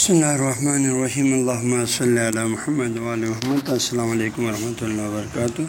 بسم اللہ الرحمن الرحیم اللہ صلی اللہ محمد علیہ محمد السلام علیکم ورحمۃ اللہ وبرکاتہ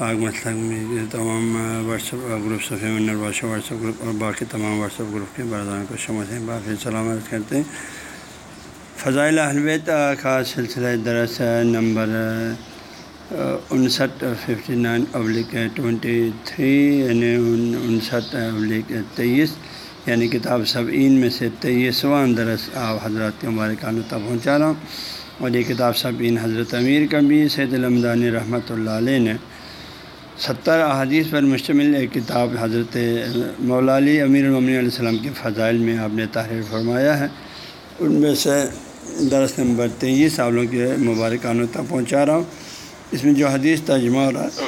آگ مسلک میں تمام واٹس ایپ گروپ صفحہ واٹس ایپ گروپ اور باقی تمام واٹس ایپ گروپ کے برادران کو شمس ہیں باقی سلامت کرتے ہیں فضائل اہلویت کا سلسلہ درس نمبر انسٹھ ففٹی نائن ابلک ٹوینٹی تھری یعنی انسٹھ ابلک تیئیس یعنی کتاب سب این میں سے تیئیسواں درس آپ حضرات کے مبارکانہ تک پہنچا رہا ہوں۔ اور یہ کتاب سب این حضرت امیر کبھی سید المدانی رحمۃ اللہ علیہ نے ستر احادیث پر مشتمل ایک کتاب حضرت مولا علی امیر المن علیہ السلام کے فضائل میں آپ نے تحریر فرمایا ہے۔ ان میں سے درس نمبر تیئیس سالوں کے مبارکانوں تک پہنچا رہا ہوں۔ اس میں جو حدیث ترجمہ ہو رہا ہے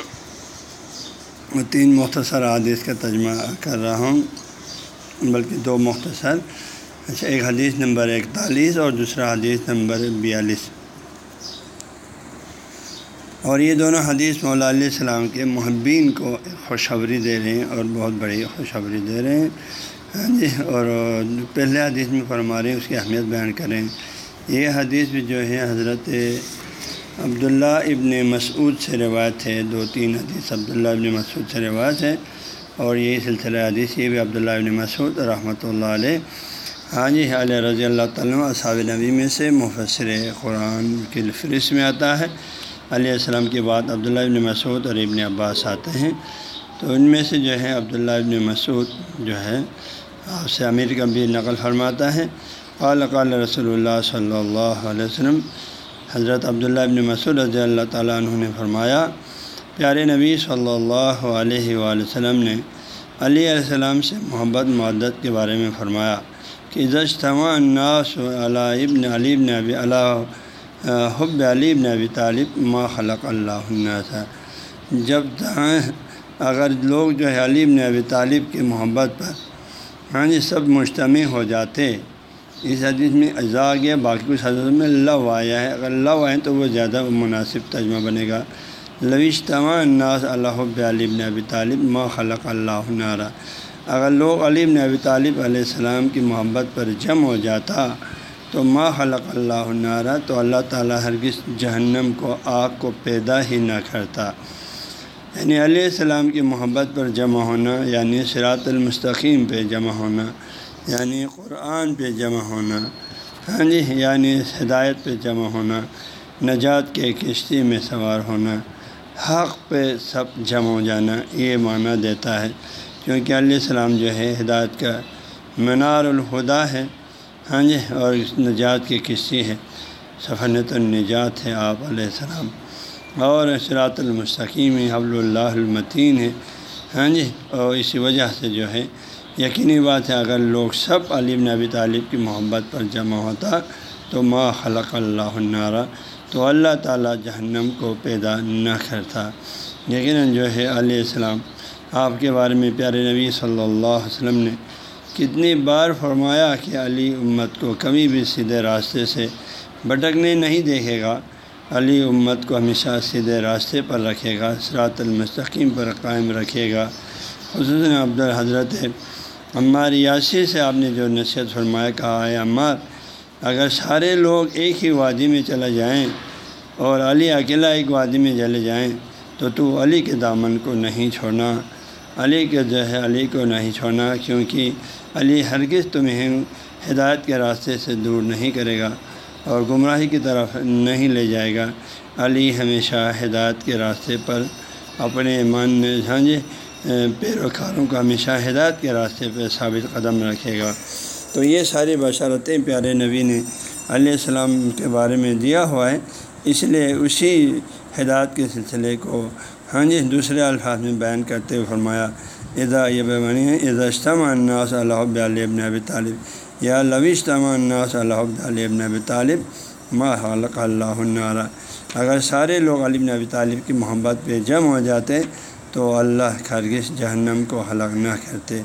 وہ تین مختصر حدیث کا ترجمہ کر رہا ہوں۔ بلکہ دو مختصر۔ اچھا ایک حدیث نمبر اکتالیس اور دوسرا حدیث نمبر بیالیس۔ اور یہ دونوں حدیث مولا علیہ السلام کے محبین کو خوشخبری دے رہے ہیں اور بہت بڑی خوشخبری دے رہے ہیں۔ ہاں جی اور پہلے حدیث میں فرما رہے ہیں، اس کی اہمیت بیان کریں یہ حدیث بھی جو ہے، حضرت عبداللہ ابن مسعود سے روایت ہے۔ دو تین حدیث عبداللہ ابن مسعود سے روایت ہے۔ اور یہی سلسلہ حدیث یہ بھی عبداللہ ابن مسعود رحمۃ اللہ علیہ۔ ہاں جی علیہ رضی اللہ تعالیٰ اصحاب نبی میں سے مفسر قرآن کی فہرست میں آتا ہے۔ علیہ السلام کے بعد عبداللہ ابن مسعود اور ابن عباس آتے ہیں۔ تو ان میں سے جو ہے عبداللہ ابن مسعود جو ہے، آپ سے امیر کا بھی نقل فرماتا ہے۔ قال قال رسول اللہ صلی اللہ علیہ وسلم، حضرت عبداللہ ابن مسعود رضی اللہ تعالیٰ عنہ نے فرمایا پیارے نبی صلی اللہ علیہ وآلہ وسلم نے علی علیہ السلام سے محبت معدت کے بارے میں فرمایا کہ زشتما الناس علیہ ابن علی ابن ابی اللہ حب علی ابن ابی طالب ما خلق اللہ تھا جب اگر لوگ جو ہے علی ابن ابی طالب کی محبت پر ہاں جی سب مجتمع ہو جاتے، اس حدیث میں اجزا گیا، باقی کچھ حدیث میں لو آیا ہے۔ اگر لو آئے تو وہ زیادہ مناسب ترجمہ بنے گا۔ لوش تمام اللہ علی ابن ابی طالب ما خلق اللہ نعرہ اگر لوگ علی ابن ابی طالب علیہ السلام کی محبت پر جم ہو جاتا تو ما خلق اللہ نعرہ تو اللہ تعالیٰ ہرگز جہنم کو، آگ کو پیدا ہی نہ کرتا۔ یعنی علیہ السلام کی محبت پر جمع ہونا یعنی سرات المستقیم پہ جمع ہونا یعنی قرآن پہ جمع ہونا ہاں جی یعنی ہدایت پہ جمع ہونا، نجات کے کشتی میں سوار ہونا۔ حق پہ سب جمع ہو جانا یہ معنی دیتا ہے، کیونکہ علیہ السلام جو ہے ہدایت کا منار الہدا ہے۔ ہاں جی اور اس نجات کی کشتی ہے۔ سفنت النجات ہے آپ علیہ السلام۔ اور سرات المستقیم، حبل اللہ المتین ہے۔ ہاں جی اور اسی وجہ سے جو ہے یقینی بات ہے، اگر لوگ سب علیم نبی طالب کی محبت پر جمع ہوتا تو ما خلق اللہ النارہ تو اللہ تعالیٰ جہنم کو پیدا نہ کرتا۔ یقیناً جو ہے علیہ السلام، آپ کے بارے میں پیارے نبی صلی اللہ علیہ وسلم نے کتنی بار فرمایا کہ علی امت کو کبھی بھی سیدھے راستے سے بھٹکنے نہیں دیکھے گا۔ علی امت کو ہمیشہ سیدھے راستے پر رکھے گا سرات المستقیم پر قائم رکھے گا۔ خصوصاً عبد الحضرت عمار یاسی سے آپ نے جو نصیحت فرمایا، کہا ہے عمار اگر سارے لوگ ایک ہی وادی میں چلے جائیں اور علی اکیلا ایک وادی میں چلے جائیں، تو تو علی کے دامن کو نہیں چھوڑنا، علی کے جو ہے علی کو نہیں چھوڑنا، کیونکہ علی ہرگز تمہیں ہدایت کے راستے سے دور نہیں کرے گا اور گمراہی کی طرف نہیں لے جائے گا۔ علی ہمیشہ ہدایت کے راستے پر اپنے من ہاں جی پیروکاروں کو ہمیشہ ہدایت کے راستے پہ ثابت قدم رکھے گا۔ تو یہ ساری بشارتیں پیارے نبی نے علیہ السلام کے بارے میں دیا ہوا ہے۔ اس لیے اسی ہدایت کے سلسلے کو ہاں جی دوسرے الفاظ میں بیان کرتے ہوئے فرمایا ادا یہ بیمانی ہے اضاجتم الناس اللہ علیہ ابن ابی طالب۔ یا لوشتم الناس اللہ علیہ ابن ابی طالب، ما خلق اللہ النارا اگر سارے لوگ علی ابن ابی طالب کی محبت پہ جمع ہو جاتے، تو اللہ خرگش جہنم کو حلق نہ کرتے۔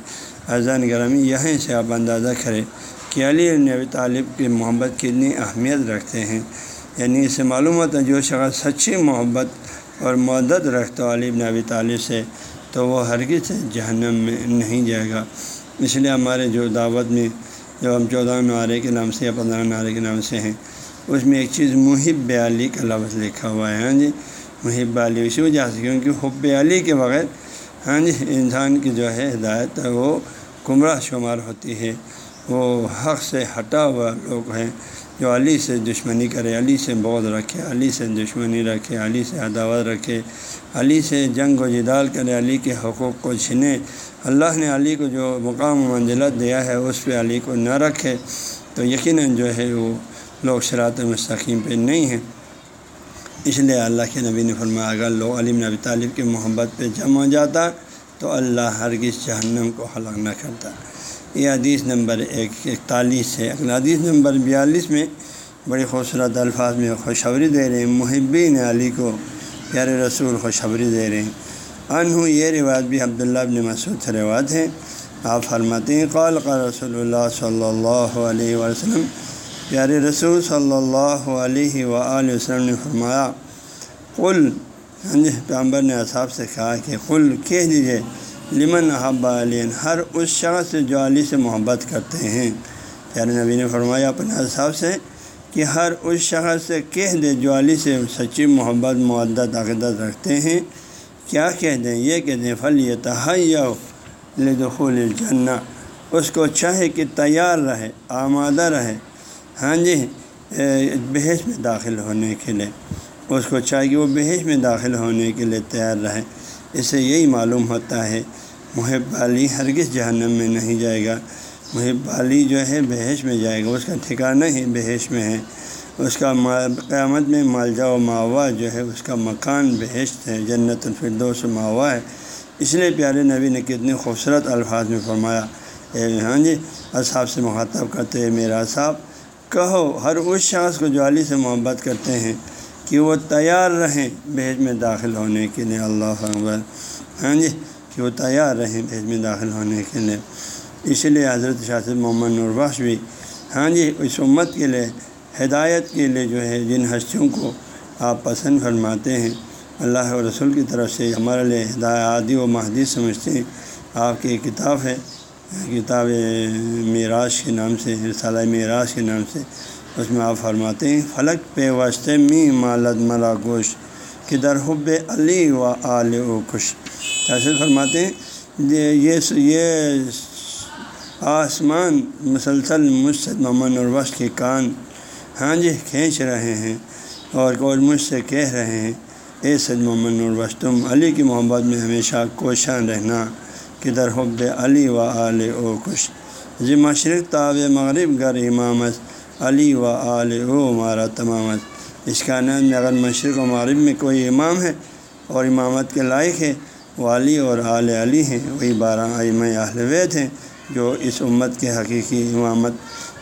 اذان گرامی یہیں سے آپ اندازہ کریں کہ علی نبی طالب کی محبت کتنی اہمیت رکھتے ہیں۔ یعنی اسے معلوم ہوتا ہے جو شخص سچی محبت اور مدد رکھتا ہو علی نبی طالب سے، تو وہ ہرگز جہنم میں نہیں جائے گا۔ اس لیے ہمارے جو دعوت میں جو ہم چودہ نعرے کے نام سے یا پندرہ نعرے کے نام سے ہیں، اس میں ایک چیز محب علی کا لفظ لکھا ہوا ہے۔ ہاں جی محب علی، اسی وجہ سے، کیونکہ حب علی کے بغیر ہاں جی انسان کی جو ہے ہدایت وہ گمراہ شمار ہوتی ہے۔ وہ حق سے ہٹا ہوا لوگ ہیں جو علی سے دشمنی کرے، علی سے بودھ رکھے، علی سے دشمنی رکھے، علی سے عداوت رکھے، علی سے جنگ و جدال کرے، علی کے حقوق کو چھنے اللہ نے علی کو جو مقام و منزلت دیا ہے اس پہ علی کو نہ رکھے۔ تو یقیناً جو ہے وہ لوگ شراط مستقیم پہ نہیں ہیں۔ اس لیے اللہ کے نبی نے فرمایا، اگر لوگ علیم نبی طالب کی محبت پہ جمع ہو جاتا تو اللہ ہرگز جہنم کو حلق نہ کرتا۔ یہ حدیث نمبر ایک، اکتالیس ہے۔ اگلا حدیث نمبر بیالیس میں بڑی خوبصورت الفاظ میں خوشخبری دے رہے ہیں۔ محبین علی کو پیارے رسول خوشخبری دے رہے ہیں۔ انہوں یہ روایت بھی عبداللہ ابن مسعود سے روایت ہے۔ آپ فرماتے ہیں، قال کا رسول اللہ صلی اللہ علیہ وسلم پیارے رسول صلی اللہ علیہ و وسلم نے فرمایا، قل جی پیامبر نے اصحاب سے کہا کہ قل، کہہ دیجیے لمن احب علین ہر اس شخص سے جو علی سے محبت کرتے ہیں۔ پیارے نبی نے فرمایا اپنے حساب سے کہ ہر اس شخص سے کہہ دے جو علی سے سچی محبت معدت عقیدت رکھتے ہیں۔ کیا کہہ دیں؟ یہ کہہ دیں پھل یہ تحیہ لدخول الجنہ اس کو چاہے کہ تیار رہے، آمادہ رہے۔ ہاں جی بحث میں داخل ہونے کے لیے، اس کو چاہے کہ وہ بحث میں داخل ہونے کے لیے تیار رہے۔ اس سے یہی معلوم ہوتا ہے، محب علی ہرگز جہنم میں نہیں جائے گا۔ محب علی جو ہے، بحث میں جائے گا۔ اس کا ٹھکانہ ہی بحث میں ہے۔ اس کا قیامت میں مالجا و ماوا جو ہے، اس کا مکان بحث ہے، جنت الفردوس ماوا ہے۔ اس لیے پیارے نبی نے کتنے خوبصورت الفاظ میں فرمایا۔ ہاں جی اصحاب سے مخاطب کرتے ہیں میرا صاحب کہو، ہر اس شخص کو جو علی سے محبت کرتے ہیں کہ وہ تیار رہیں بھیج میں داخل ہونے کے لیے۔ اللہ اکبر۔ ہاں جی کہ وہ تیار رہیں بھیج میں داخل ہونے کے لیے۔ اسی لیے حضرت شاست محمد نورباش بھی ہاں جی اس امت کے لیے، ہدایت کے لیے جو ہے، جن ہستیوں کو آپ پسند فرماتے ہیں، اللہ رسول کی طرف سے ہمارے لیے ہدایت، عادی و مہدی سمجھتے ہیں۔ آپ کی کتاب ہے کتاب معراج کے نام سے، رسالہ معراج کے نام سے اس میں آپ فرماتے ہیں، فلک پہ واسطے می مالد مرا گوش کہ در حب علی و آل و کش ایسے فرماتے ہیں، یہ یہ آسمان مسلسل مجھ محمد الوش کے کان ہاں جی کھینچ رہے ہیں اور کوئی مجھ سے کہہ رہے ہیں، اے سید محمد الوش تم علی کی محبت میں ہمیشہ کوشاں رہنا۔ کہ در حب علی و آل او کش جی مشرق تاب مغرب گر امامت علی و آل او مارا تمامت اس کا نام میں اگر مشرق و مغرب میں کوئی امام ہے اور امامت کے لائق ہے، وہ علی اور آل علی ہیں۔ وہی بارہ اہل وید ہیں جو اس امت کے حقیقی امامت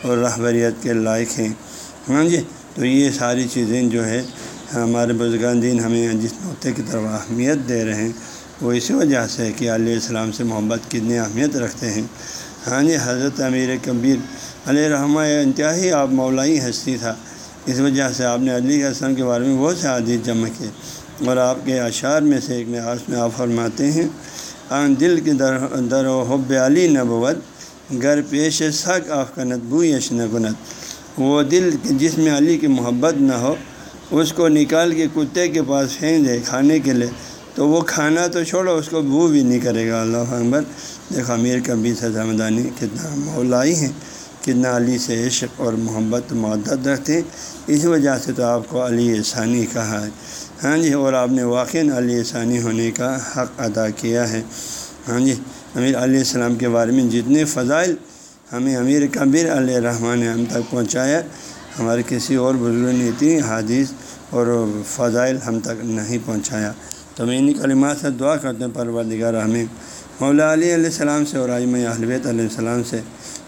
اور رہبریت کے لائق ہیں۔ ہاں جی تو یہ ساری چیزیں جو ہے، ہمارے بزرگان دین ہمیں جس نقطے کی طرف اہمیت دے رہے ہیں وہ اسی وجہ سے کہ علیہ السلام سے محبت کتنی اہمیت رکھتے ہیں۔ ہاں جی حضرت امیر کبیر علیہ رحمہ انتہائی آپ مولائی ہستی تھا۔ اس وجہ سے آپ نے علی السلام کے بارے میں بہت سے عادیث جمع کیے۔ اور آپ کے اشعار میں سے ایک آس میں آپ فرماتے ہیں، آن دل کے در در و حب علی نبوت، گر پیش سک آف کنت بو یش نگنت وہ دل جس میں علی کی محبت نہ ہو، اس کو نکال کے کتے کے پاس پھینک دے کھانے کے لیے۔ تو وہ کھانا تو چھوڑو، اس کو بو بھی نہیں کرے گا۔ اللہ اکبر۔ دیکھو، امیر کبھی سزامدانی کتنا مولائی ہیں، کتنا علی سے عشق اور محبت معدت رکھتے ہیں۔ اس وجہ سے تو آپ کو علی ثانی کہا ہے۔ ہاں جی اور آپ نے واقع علی ثانی ہونے کا حق ادا کیا ہے۔ ہاں جی امیر علیہ السلام کے بارے میں جتنے فضائل ہمیں امیر کبیر علیہ الرحمٰن نے ہم تک پہنچایا، ہمارے کسی اور بزرگ نے اتنی حادث اور فضائل ہم تک نہیں پہنچایا۔ تو میں انہیں کلمات سے دعا کرتے ہیں پروردگار ہمیں۔ مولا علیہ علیہ السلام سے اور عالم اہلویت علیہ السلام سے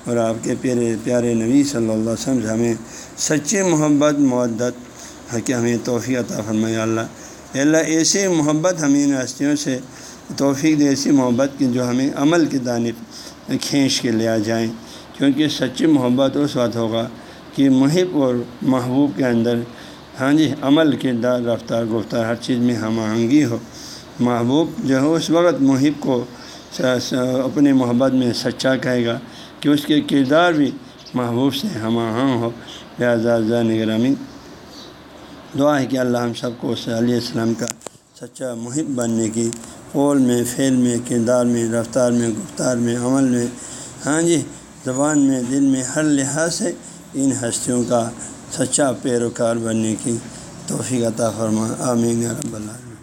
اور آپ کے پیارے پیارے نبی صلی اللہ علیہ وسلم سے ہمیں سچی محبت معدت کہ ہمیں توفیع عطا فرمایا اللہ اللہ، ایسی محبت ہمیں ان ہستیوں سے توفیق دے، ایسی محبت کی جو ہمیں عمل کی جانب کھینچ کے لے آ جائیں۔ کیونکہ سچی محبت اس وقت ہوگا کہ محب اور محبوب کے اندر ہاں جی عمل کردار رفتار گفتار، ہر چیز میں ہم آہنگی ہو، محبوب جو ہے، اس وقت محب کو اپنی محبت میں سچا کہے گا کہ اس کے کردار بھی محبوب سے ہم آہنگ ہو۔ لہٰذا نگرامی دعا ہے کہ اللہ ہم سب کو اس علیہ السلام کا سچا محب بننے کی، قول میں، فعل میں، کردار میں، رفتار میں، گفتار میں، عمل میں ہاں جی زبان میں، دل میں، ہر لحاظ سے ان ہستیوں کا سچا پیروکار بننے کی توفیق عطا فرما۔ آمین رب العالمین۔